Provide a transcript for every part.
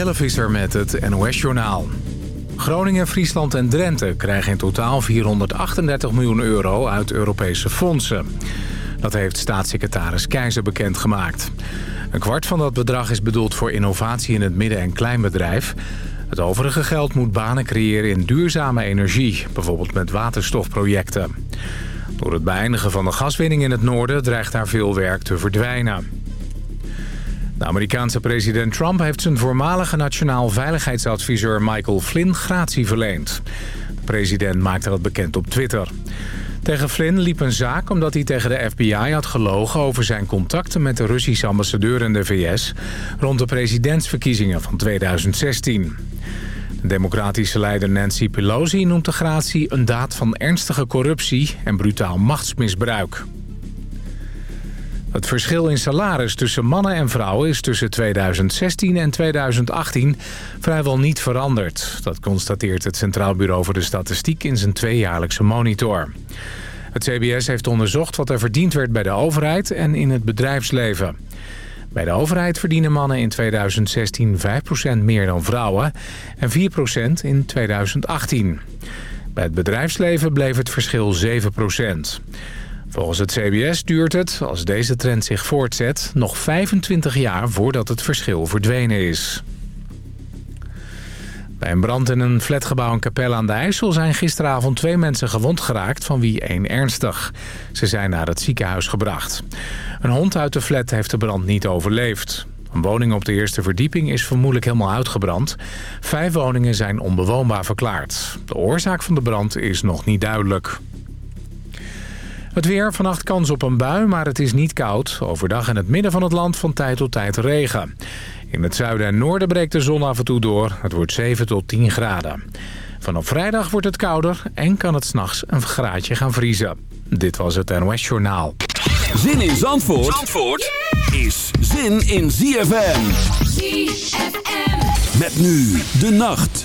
Jelle Visser met het NOS-journaal. Groningen, Friesland en Drenthe krijgen in totaal 438 miljoen euro uit Europese fondsen. Dat heeft staatssecretaris Keizer bekendgemaakt. Een kwart van dat bedrag is bedoeld voor innovatie in het midden- en kleinbedrijf. Het overige geld moet banen creëren in duurzame energie, bijvoorbeeld met waterstofprojecten. Door het beëindigen van de gaswinning in het noorden dreigt daar veel werk te verdwijnen. De Amerikaanse president Trump heeft zijn voormalige nationaal veiligheidsadviseur Michael Flynn gratie verleend. De president maakte dat bekend op Twitter. Tegen Flynn liep een zaak omdat hij tegen de FBI had gelogen over zijn contacten met de Russische ambassadeur in de VS rond de presidentsverkiezingen van 2016. De democratische leider Nancy Pelosi noemt de gratie een daad van ernstige corruptie en brutaal machtsmisbruik. Het verschil in salaris tussen mannen en vrouwen is tussen 2016 en 2018 vrijwel niet veranderd. Dat constateert het Centraal Bureau voor de Statistiek in zijn tweejaarlijkse monitor. Het CBS heeft onderzocht wat er verdiend werd bij de overheid en in het bedrijfsleven. Bij de overheid verdienen mannen in 2016 5% meer dan vrouwen en 4% in 2018. Bij het bedrijfsleven bleef het verschil 7%. Volgens het CBS duurt het, als deze trend zich voortzet, nog 25 jaar voordat het verschil verdwenen is. Bij een brand in een flatgebouw in Capelle aan de IJssel zijn gisteravond twee mensen gewond geraakt, van wie één ernstig. Ze zijn naar het ziekenhuis gebracht. Een hond uit de flat heeft de brand niet overleefd. Een woning op de eerste verdieping is vermoedelijk helemaal uitgebrand. Vijf woningen zijn onbewoonbaar verklaard. De oorzaak van de brand is nog niet duidelijk. Het weer, vannacht kans op een bui, maar het is niet koud. Overdag in het midden van het land van tijd tot tijd regen. In het zuiden en noorden breekt de zon af en toe door. Het wordt 7 tot 10 graden. Vanaf vrijdag wordt het kouder en kan het s'nachts een graadje gaan vriezen. Dit was het NOS Journaal. Zin in Zandvoort, Zandvoort is zin in ZFM. ZFM. Met nu de nacht.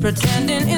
Pretending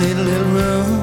tiny little room.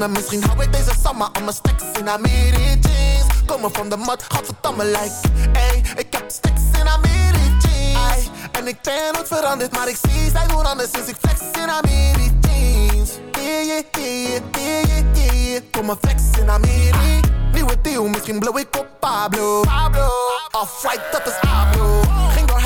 Plannen. Misschien hou ik deze summer aan mijn stacks in Amiri jeans. Komen van de mat, godverdamme like. Ey, ik heb stacks in Amiri jeans. Ay, en ik ben nooit veranderd, maar ik zie zij doen anders sinds ik flex in Amiri jeans. Yeah, yeah, yeah, yeah, yeah, yeah. Kom maar flex in Amiri. Nieuwe deal, misschien blow ik op Pablo. Pablo. Off-white, dat is Pablo.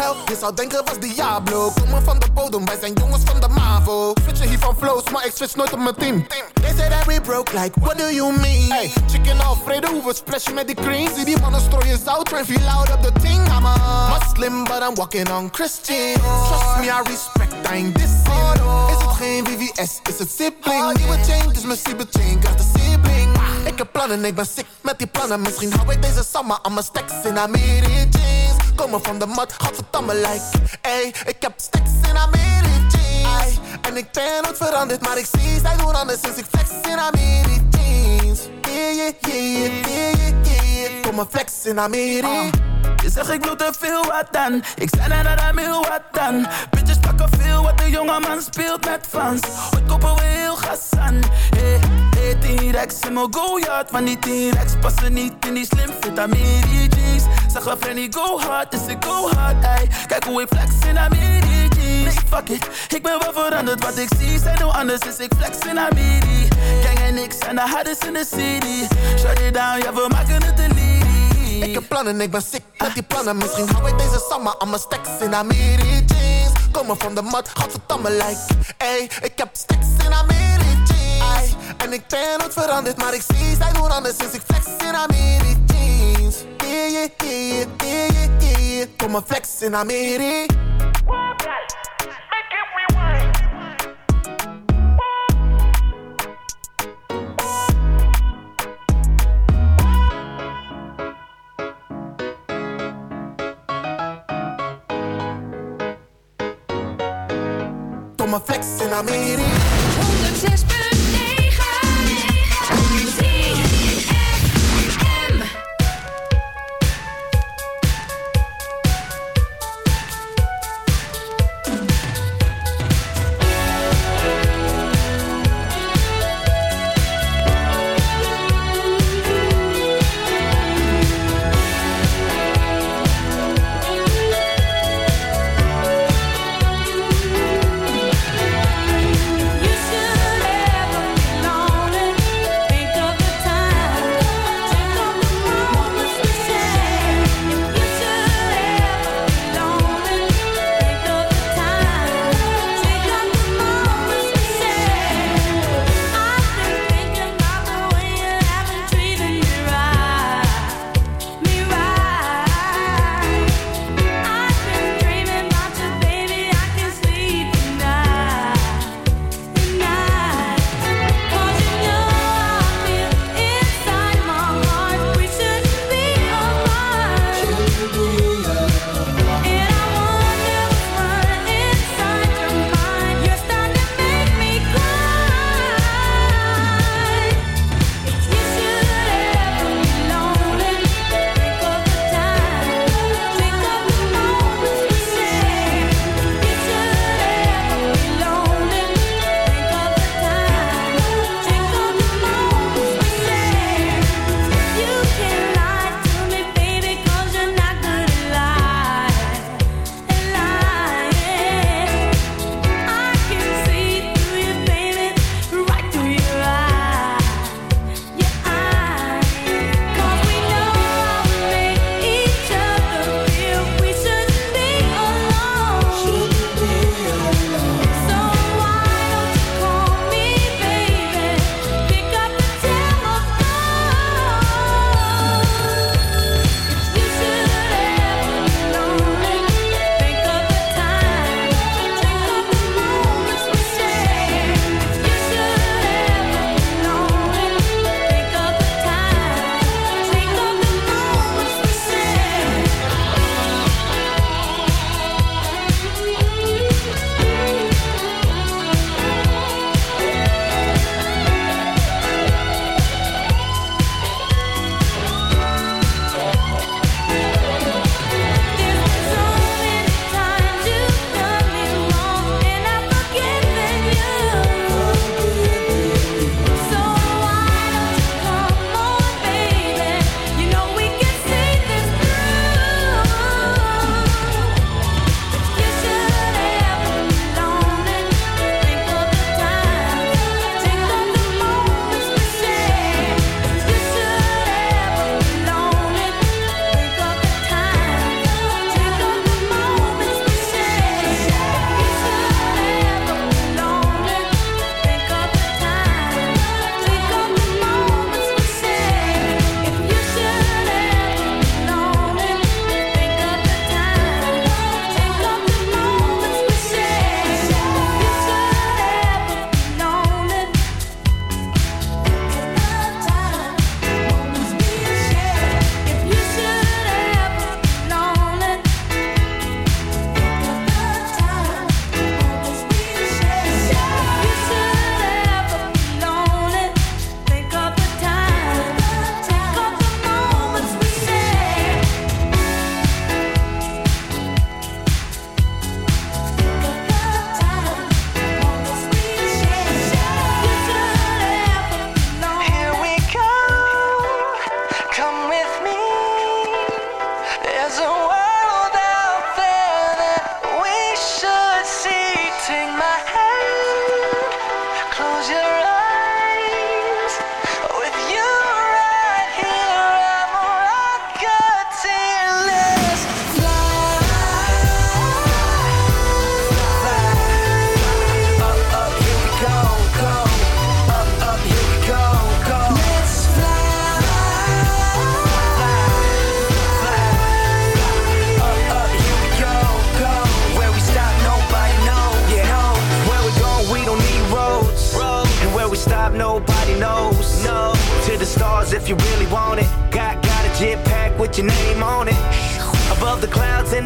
Je zou denken was Diablo. Komen van de bodem, wij zijn jongens van de MAVO. Switchen hier van flows, maar ik switch nooit op mijn team. They say that we broke, like, what do you mean? Hey, chicken Alfredo, we splashen met die cream. Zie die mannen strooien zout, train feel loud op the thing. I'm a Muslim, but I'm walking on Christian. Trust me, I respect, I ain't dissing. Is het geen VVS, is het sibling? Nieuwe chain, dus mijn cyber chain, krijgt de sibling. Ik heb plannen, ik ben sick met die plannen. Misschien hou ik deze summer aan mijn stacks in Amiri jeans. Komen van de mat, godverdamme like. Ey, ik heb stacks in Amiri jeans. En ik ben nooit veranderd, maar ik zie zij doen anders sinds ik flex in Amiri jeans. Yeah, yeah, yeah, yeah, yeah, yeah. Kom maar flex in Amiri. Je zegt ik bloed te veel, wat dan? Ik zei dat hij wil, wat dan? Bitches pakken veel, wat de jonge man speelt met fans. Ooit kopen we heel gas aan Hey, hey, T-Rex in mijn go-yard. Van die T-Rex passen niet in die slim fit Amiri jeans Zeg een Frenny go hard, dus ik go hard ey. Kijk hoe ik flex in Amiri jeans Nee, fuck it, ik ben wel veranderd. Wat ik zie zijn hoe anders is ik flex in Amiri Gang en niks en de hardest in de city. Shut it down, ja we maken het lead Ik heb plannen, ik ben sick met die plannen. Misschien hou ik deze summer aan mijn stacks in Amiri jeans. Komen van de mat, godverdamme like. Ey, ik heb stacks in Amiri jeans. En ik ben nooit veranderd, maar ik zie zij doen anders sinds ik flex in Amiri jeans. Yeah, yeah, yeah, yeah, yeah. Kom maar flex in Amiri. Kom maar flex in Amiri. 106.9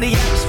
in the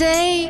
me